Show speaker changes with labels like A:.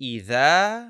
A: إذا